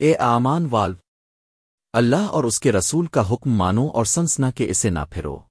اے آمان والو، اللہ اور اس کے رسول کا حکم مانو اور سنسنا کہ اسے نہ پھرو۔